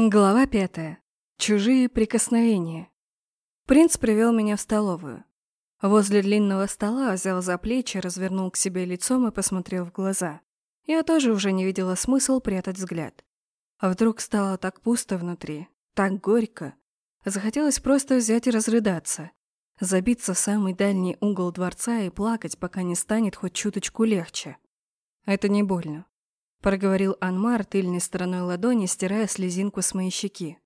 Глава пятая. Чужие прикосновения. Принц привел меня в столовую. Возле длинного стола взял за плечи, развернул к себе лицом и посмотрел в глаза. Я тоже уже не видела смысл прятать взгляд. А вдруг стало так пусто внутри, так горько. Захотелось просто взять и разрыдаться. Забиться в самый дальний угол дворца и плакать, пока не станет хоть чуточку легче. Это не больно. Проговорил Анмар тыльной стороной ладони, стирая слезинку с моей щеки.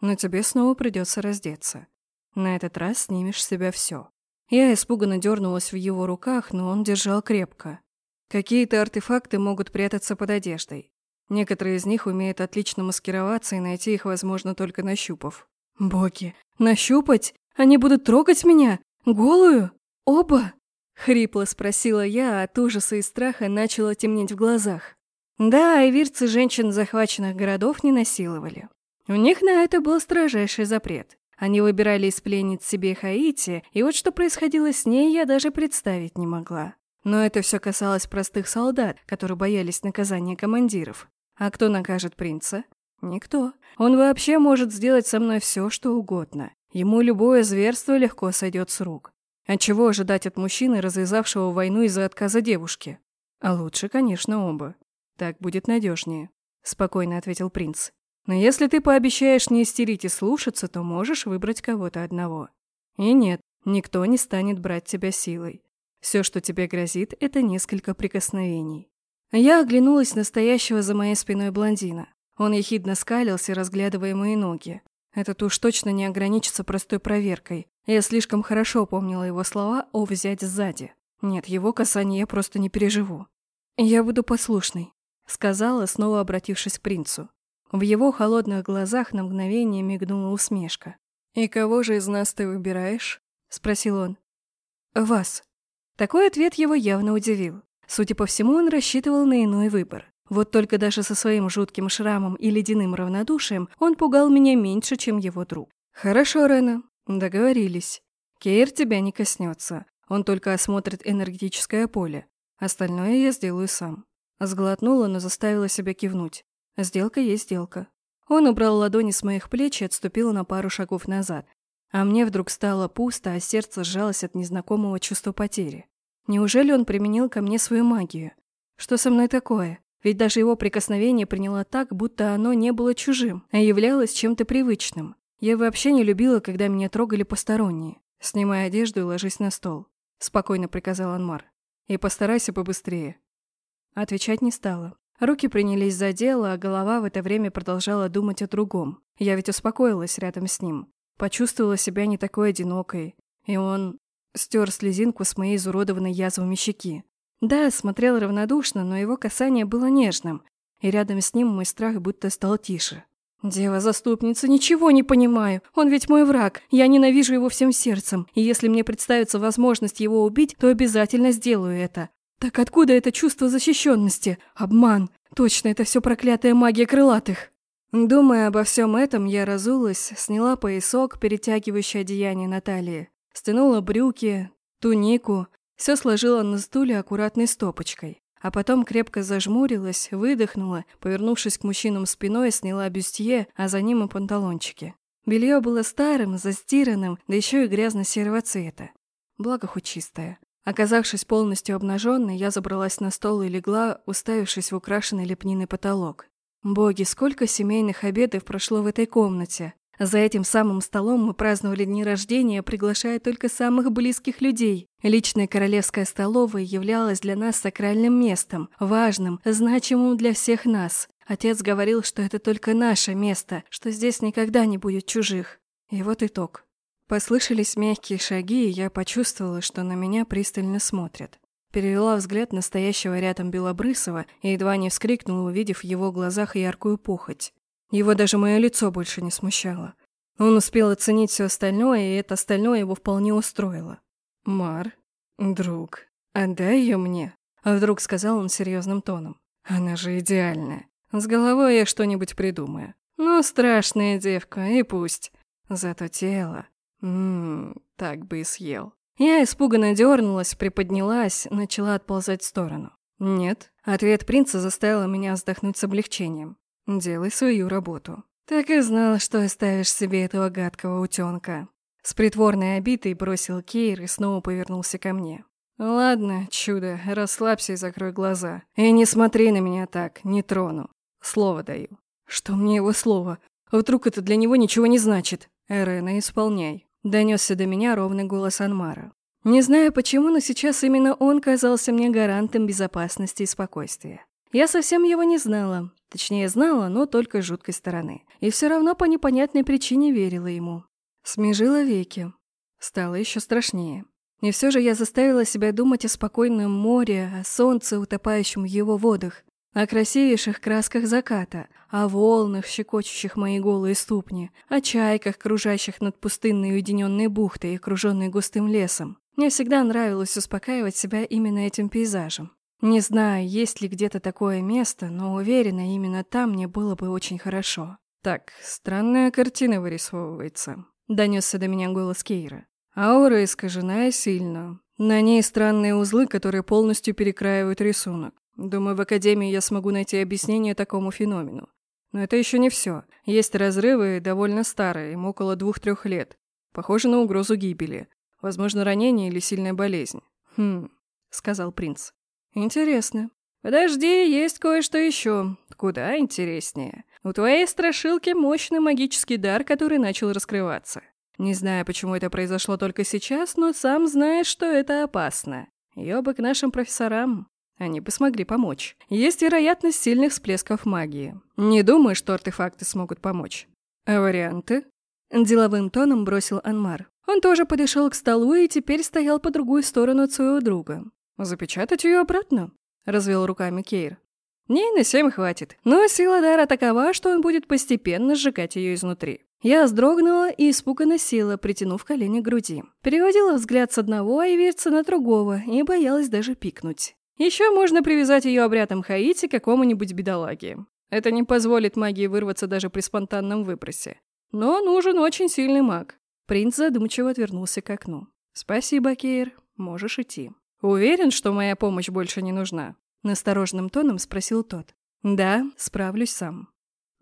Но тебе снова придется раздеться. На этот раз снимешь с себя все. Я испуганно дернулась в его руках, но он держал крепко. Какие-то артефакты могут прятаться под одеждой. Некоторые из них умеют отлично маскироваться, и найти их возможно только нащупав. Боги, нащупать? Они будут трогать меня? Голую? Оба? Хрипло спросила я, а от ужаса и страха начало темнеть в глазах. Да, айвирцы женщин захваченных городов не насиловали. У них на это был строжайший запрет. Они выбирали из пленниц себе Хаити, и вот что происходило с ней, я даже представить не могла. Но это все касалось простых солдат, которые боялись наказания командиров. А кто накажет принца? Никто. Он вообще может сделать со мной все, что угодно. Ему любое зверство легко сойдет с рук. А чего ожидать от мужчины, развязавшего войну из-за отказа девушки? А лучше, конечно, оба. «Так будет надежнее», — спокойно ответил принц. «Но если ты пообещаешь не истерить и слушаться, то можешь выбрать кого-то одного. И нет, никто не станет брать тебя силой. Все, что тебе грозит, это несколько прикосновений». Я оглянулась на стоящего за моей спиной блондина. Он ехидно скалился, разглядывая мои ноги. Этот уж точно не ограничится простой проверкой. Я слишком хорошо помнила его слова о «взять сзади». Нет, его касание я просто не переживу. Я буду послушной сказала, снова обратившись к принцу. В его холодных глазах на мгновение мигнула усмешка. «И кого же из нас ты выбираешь?» — спросил он. «Вас». Такой ответ его явно удивил. Судя по всему, он рассчитывал на иной выбор. Вот только даже со своим жутким шрамом и ледяным равнодушием он пугал меня меньше, чем его друг. «Хорошо, Рена, договорились. Кейр тебя не коснется. Он только осмотрит энергетическое поле. Остальное я сделаю сам». Сглотнула, но заставила себя кивнуть. Сделка есть сделка. Он убрал ладони с моих плеч и отступил на пару шагов назад. А мне вдруг стало пусто, а сердце сжалось от незнакомого чувства потери. Неужели он применил ко мне свою магию? Что со мной такое? Ведь даже его прикосновение приняло так, будто оно не было чужим, а являлось чем-то привычным. Я вообще не любила, когда меня трогали посторонние. «Снимай одежду и ложись на стол», — спокойно приказал Анмар. «И постарайся побыстрее. Отвечать не стала. Руки принялись за дело, а голова в это время продолжала думать о другом. Я ведь успокоилась рядом с ним. Почувствовала себя не такой одинокой. И он стер слезинку с моей изуродованной язвами щеки. Да, смотрел равнодушно, но его касание было нежным. И рядом с ним мой страх будто стал тише. «Дева-заступница, ничего не понимаю. Он ведь мой враг. Я ненавижу его всем сердцем. И если мне представится возможность его убить, то обязательно сделаю это. Так откуда это чувство защищенности? Обман. Точно, это все проклятая магия крылатых. Думая обо всем этом, я разулась, сняла поясок, перетягивающий одеяние Натальи, стянула брюки, тунику, все сложила на стуле аккуратной стопочкой. А потом крепко зажмурилась, выдохнула, повернувшись к мужчинам спиной, сняла бюстье, а за ним и панталончики. Белье было старым, застиранным, да еще и грязно-серого цвета. Благо хоть чистое. Оказавшись полностью обнаженной, я забралась на стол и легла, уставившись в украшенный лепниной потолок. Боги, сколько семейных обедов прошло в этой комнате. За этим самым столом мы праздновали дни рождения, приглашая только самых близких людей. Личная королевская столовая являлась для нас сакральным местом, важным, значимым для всех нас. Отец говорил, что это только наше место, что здесь никогда не будет чужих. И вот итог. Послышались мягкие шаги, и я почувствовала, что на меня пристально смотрят. Перевела взгляд на стоящего рядом Белобрысова и едва не вскрикнула, увидев в его глазах яркую похоть. Его даже мое лицо больше не смущало. Он успел оценить все остальное, и это остальное его вполне устроило. «Мар, друг, отдай ее мне», — а вдруг сказал он серьезным тоном. «Она же идеальная. С головой я что-нибудь придумаю. Ну, страшная девка, и пусть. Зато тело. Ммм, так бы и съел. Я испуганно дернулась, приподнялась, начала отползать в сторону. «Нет». Ответ принца заставил меня вздохнуть с облегчением. «Делай свою работу. Так и знала, что оставишь себе этого гадкого утёнка. С притворной обидой бросил Кейр и снова повернулся ко мне. «Ладно, чудо, расслабься и закрой глаза. И не смотри на меня так, не трону. Слово даю». «Что мне его слово? Вдруг это для него ничего не значит?» «Эрена, исполняй», — донесся до меня ровный голос Анмара. Не знаю почему, но сейчас именно он казался мне гарантом безопасности и спокойствия. Я совсем его не знала. Точнее, знала, но только жуткой стороны. И все равно по непонятной причине верила ему. Смежила веки. Стало еще страшнее. И все же я заставила себя думать о спокойном море, о солнце, утопающем в его водах, о красивейших красках заката, о волнах, щекочущих мои голые ступни, о чайках, кружащих над пустынной уединенной бухтой, окруженной густым лесом. Мне всегда нравилось успокаивать себя именно этим пейзажем. Не знаю, есть ли где-то такое место, но уверена, именно там мне было бы очень хорошо. Так, странная картина вырисовывается. Донесся до меня голос Кейра. Аура искажена сильно. На ней странные узлы, которые полностью перекраивают рисунок. Думаю, в Академии я смогу найти объяснение такому феномену. Но это еще не все. Есть разрывы, довольно старые, им около двух-трех лет. Похоже на угрозу гибели. Возможно, ранение или сильная болезнь. «Хм», — сказал принц. «Интересно. Подожди, есть кое-что еще. Куда интереснее. У твоей страшилки мощный магический дар, который начал раскрываться. Не знаю, почему это произошло только сейчас, но сам знаешь, что это опасно. Бы к нашим профессорам. Они бы смогли помочь. Есть вероятность сильных всплесков магии. Не думаю, что артефакты смогут помочь. А варианты? Деловым тоном бросил Анмар. Он тоже подошел к столу и теперь стоял по другую сторону от своего друга. «Запечатать ее обратно?» — развел руками Кейр. «Не, на семь хватит. Но сила дара такова, что он будет постепенно сжигать ее изнутри. Я вздрогнула и испуганно села, притянув колени к груди. Переводила взгляд с одного Айверца на другого и боялась даже пикнуть. Еще можно привязать ее обрядом Хаити к какому-нибудь бедолаге. Это не позволит магии вырваться даже при спонтанном выбросе. Но нужен очень сильный маг. Принц задумчиво отвернулся к окну. «Спасибо, Кейр. Можешь идти». «Уверен, что моя помощь больше не нужна?» Настороженным тоном спросил тот. «Да, справлюсь сам».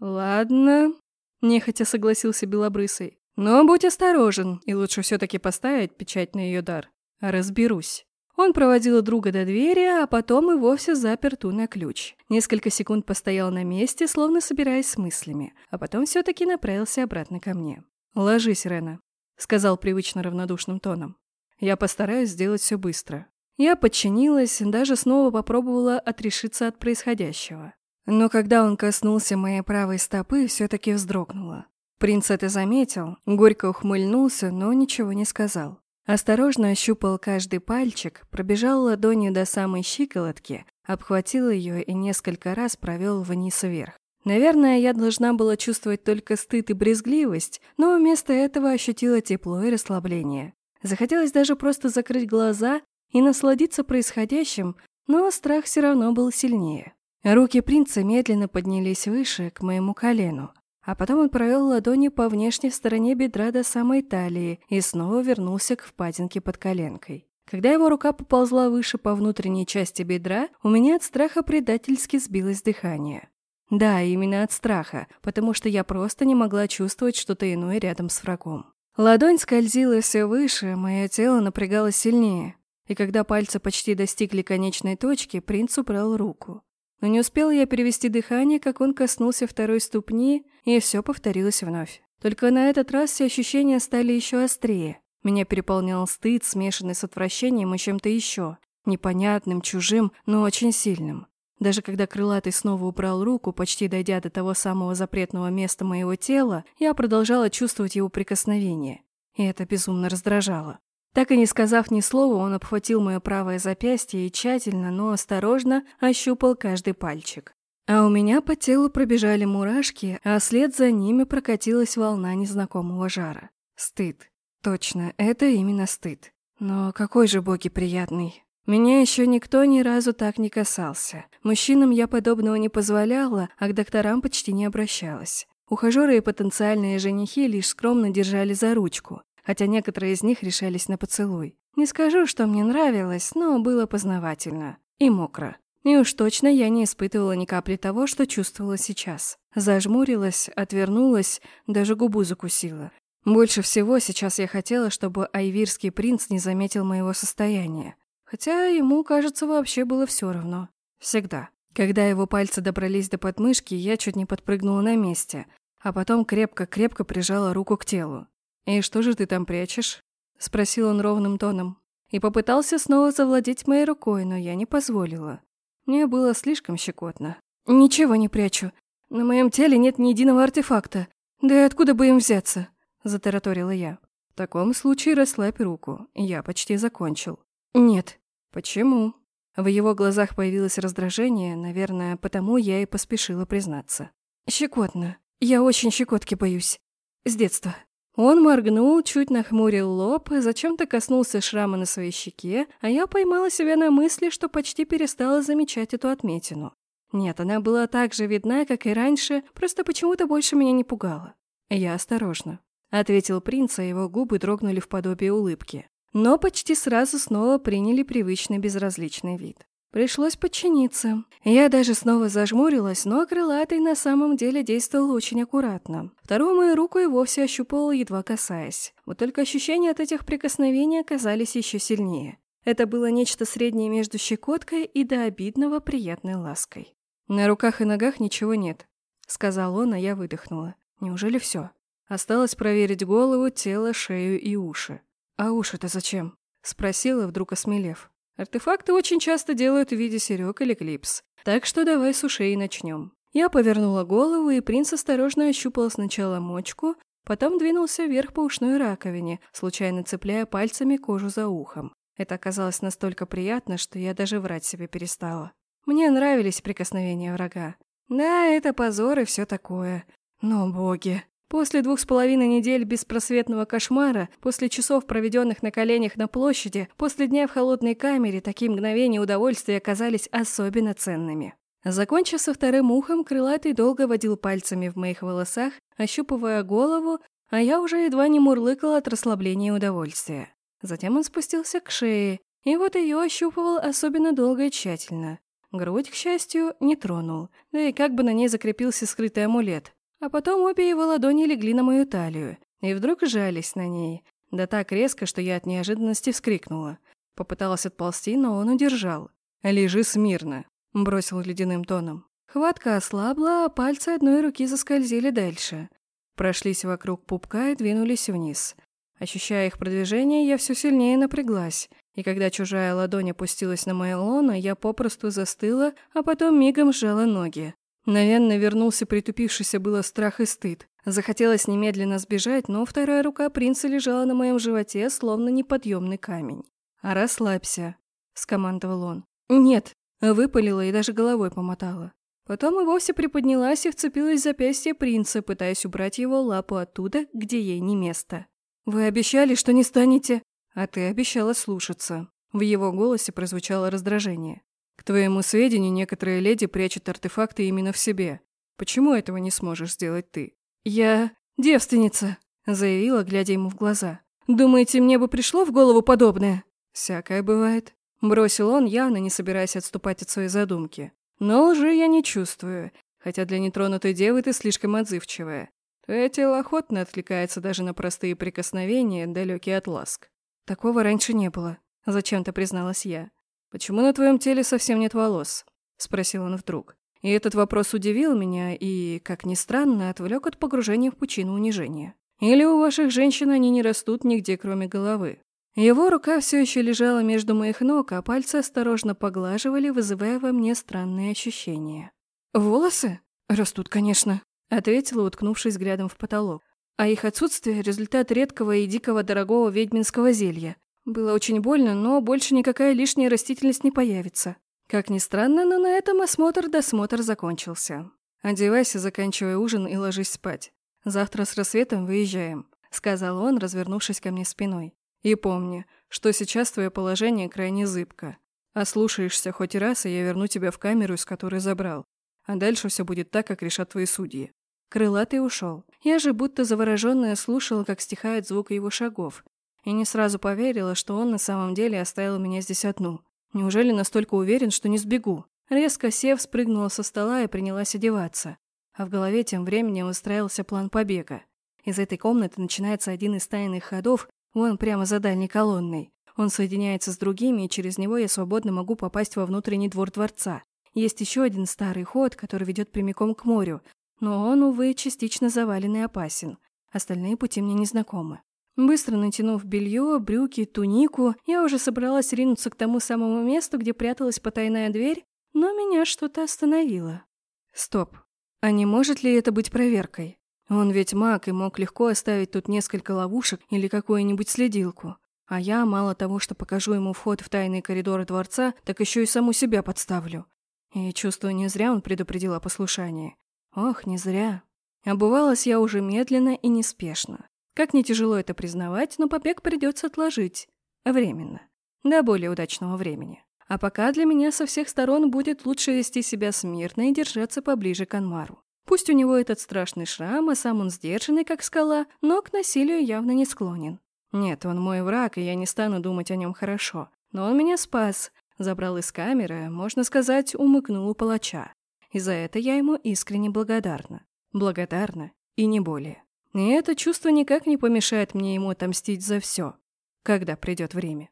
«Ладно», Нехотя согласился Белобрысый. Но будь осторожен, и лучше все-таки поставить печать на ее дар. Разберусь. Он проводил друга до двери, а потом и вовсе запер ту на ключ. Несколько секунд постоял на месте, словно собираясь с мыслями, а потом все-таки направился обратно ко мне. «Ложись, Рена», — сказал привычно равнодушным тоном. «Я постараюсь сделать все быстро». Я подчинилась, даже снова попробовала отрешиться от происходящего. Но когда он коснулся моей правой стопы, все-таки вздрогнула. Принц это заметил, горько ухмыльнулся, но ничего не сказал. Осторожно ощупал каждый пальчик, пробежал ладонью до самой щиколотки, обхватил ее и несколько раз провел вниз вверх. Наверное, я должна была чувствовать только стыд и брезгливость, но вместо этого ощутила тепло и расслабление. Захотелось даже просто закрыть глаза и насладиться происходящим, но страх все равно был сильнее. Руки принца медленно поднялись выше, к моему колену, а потом он провел ладони по внешней стороне бедра до самой талии и снова вернулся к впадинке под коленкой. Когда его рука поползла выше по внутренней части бедра, у меня от страха предательски сбилось дыхание. Да, именно от страха, потому что я просто не могла чувствовать что-то иное рядом с врагом. Ладонь скользила все выше, мое тело напрягалось сильнее, и когда пальцы почти достигли конечной точки, принц убрал руку. Но не успела я перевести дыхание, как он коснулся второй ступни, и все повторилось вновь. Только на этот раз все ощущения стали еще острее. Меня переполнял стыд, смешанный с отвращением и чем-то еще. Непонятным, чужим, но очень сильным. Даже когда крылатый снова убрал руку, почти дойдя до того самого запретного места моего тела, я продолжала чувствовать его прикосновение. И это безумно раздражало. Так и не сказав ни слова, он обхватил мое правое запястье и тщательно, но осторожно ощупал каждый пальчик. А у меня по телу пробежали мурашки, а след за ними прокатилась волна незнакомого жара. Стыд. Точно, это именно стыд. Но какой же боги приятный. Меня еще никто ни разу так не касался. Мужчинам я подобного не позволяла, а к докторам почти не обращалась. Ухажеры и потенциальные женихи лишь скромно держали за ручку, хотя некоторые из них решались на поцелуй. Не скажу, что мне нравилось, но было познавательно. И мокро. И уж точно я не испытывала ни капли того, что чувствовала сейчас. Зажмурилась, отвернулась, даже губу закусила. Больше всего сейчас я хотела, чтобы айвирский принц не заметил моего состояния. Хотя ему, кажется, вообще было все равно. Всегда. Когда его пальцы добрались до подмышки, я чуть не подпрыгнула на месте, а потом крепко-крепко прижала руку к телу. «И что же ты там прячешь?» — спросил он ровным тоном. И попытался снова завладеть моей рукой, но я не позволила. Мне было слишком щекотно. «Ничего не прячу. На моем теле нет ни единого артефакта. Да и откуда бы им взяться?» — затараторила я. «В таком случае расслабь руку. Я почти закончил». «Нет». «Почему?» В его глазах появилось раздражение, наверное, потому я и поспешила признаться. «Щекотно. Я очень щекотки боюсь. С детства». Он моргнул, чуть нахмурил лоб, зачем-то коснулся шрама на своей щеке, а я поймала себя на мысли, что почти перестала замечать эту отметину. Нет, она была так же видна, как и раньше, просто почему-то больше меня не пугала. Я осторожно. Ответил принц, а его губы дрогнули в подобие улыбки. Но почти сразу снова приняли привычный безразличный вид. Пришлось подчиниться. Я даже снова зажмурилась, но крылатый на самом деле действовал очень аккуратно. Вторую мою руку и вовсе ощупывал, едва касаясь. Вот только ощущения от этих прикосновений оказались еще сильнее. Это было нечто среднее между щекоткой и до обидного приятной лаской. «На руках и ногах ничего нет», — сказал он, а я выдохнула. «Неужели все? Осталось проверить голову, тело, шею и уши». «А уши-то зачем?» — спросила, вдруг осмелев. Артефакты очень часто делают в виде серег или клипс. Так что давай с ушей начнем. Я повернула голову, и принц осторожно ощупал сначала мочку, потом двинулся вверх по ушной раковине, случайно цепляя пальцами кожу за ухом. Это оказалось настолько приятно, что я даже врать себе перестала. Мне нравились прикосновения врага. Да, это позор и все такое. Но, боги, После двух с половиной недель беспросветного кошмара, после часов, проведенных на коленях на площади, после дня в холодной камере, такие мгновения удовольствия оказались особенно ценными. Закончив со вторым ухом, крылатый долго водил пальцами в моих волосах, ощупывая голову, а я уже едва не мурлыкала от расслабления и удовольствия. Затем он спустился к шее, и вот ее ощупывал особенно долго и тщательно. Грудь, к счастью, не тронул, да и как бы на ней закрепился скрытый амулет. А потом обе его ладони легли на мою талию и вдруг сжались на ней. Да так резко, что я от неожиданности вскрикнула. Попыталась отползти, но он удержал. «Лежи смирно», — бросил ледяным тоном. Хватка ослабла, а пальцы одной руки заскользили дальше. Прошлись вокруг пупка и двинулись вниз. Ощущая их продвижение, я все сильнее напряглась, и когда чужая ладонь опустилась на мое лоно, я попросту застыла, а потом мигом сжала ноги. Наверное, вернулся притупившийся было страх и стыд. Захотелось немедленно сбежать, но вторая рука принца лежала на моем животе, словно неподъемный камень. «Расслабься», — скомандовал он. «Нет», — выпалила и даже головой помотала. Потом и вовсе приподнялась и вцепилась в запястье принца, пытаясь убрать его лапу оттуда, где ей не место. «Вы обещали, что не станете...» «А ты обещала слушаться». В его голосе прозвучало раздражение. К твоему сведению, некоторые леди прячут артефакты именно в себе. Почему этого не сможешь сделать ты? Я девственница, заявила, глядя ему в глаза. Думаете, мне бы пришло в голову подобное? Всякое бывает. Бросил он, явно не собираясь отступать от своей задумки. Но лжи я не чувствую, хотя для нетронутой девы ты слишком отзывчивая. Твое тело охотно откликается даже на простые прикосновения, далекие от ласк. Такого раньше не было, зачем-то призналась я. «Почему на твоем теле совсем нет волос?» — спросил он вдруг. И этот вопрос удивил меня и, как ни странно, отвлек от погружения в пучину унижения. Или у ваших женщин они не растут нигде, кроме головы? Его рука все еще лежала между моих ног, а пальцы осторожно поглаживали, вызывая во мне странные ощущения. «Волосы? Растут, конечно», — ответила, уткнувшись взглядом в потолок. «А их отсутствие — результат редкого и дикого дорогого ведьминского зелья. Было очень больно, но больше никакая лишняя растительность не появится. Как ни странно, но на этом осмотр-досмотр закончился. «Одевайся, заканчивай ужин и ложись спать. Завтра с рассветом выезжаем», — сказал он, развернувшись ко мне спиной. «И помни, что сейчас твое положение крайне зыбко. Ослушаешься хоть раз, и я верну тебя в камеру, из которой забрал. А дальше все будет так, как решат твои судьи». Крылатый ушел. Я же будто завороженная слушала, как стихает звук его шагов, и не сразу поверила, что он на самом деле оставил меня здесь одну. Неужели настолько уверен, что не сбегу? Резко сев, спрыгнула со стола и принялась одеваться. А в голове тем временем устраивался план побега. Из этой комнаты начинается один из тайных ходов, вон прямо за дальней колонной. Он соединяется с другими, и через него я свободно могу попасть во внутренний двор дворца. Есть еще один старый ход, который ведет прямиком к морю, но он, увы, частично завален и опасен. Остальные пути мне незнакомы. Быстро натянув белье, брюки, тунику, я уже собралась ринуться к тому самому месту, где пряталась потайная дверь, но меня что-то остановило. Стоп. А не может ли это быть проверкой? Он ведь маг и мог легко оставить тут несколько ловушек или какую-нибудь следилку. А я, мало того, что покажу ему вход в тайные коридоры дворца, так еще и саму себя подставлю. И чувствую, не зря он предупредил о послушании. Ох, не зря. Обувалась я уже медленно и неспешно. Как не тяжело это признавать, но побег придется отложить. Временно. До более удачного времени. А пока для меня со всех сторон будет лучше вести себя смирно и держаться поближе к Анмару. Пусть у него этот страшный шрам, а сам он сдержанный, как скала, но к насилию явно не склонен. Нет, он мой враг, и я не стану думать о нем хорошо. Но он меня спас, забрал из камеры, можно сказать, умыкнул у палача. И за это я ему искренне благодарна. Благодарна и не более. И это чувство никак не помешает мне ему отомстить за все, когда придет время.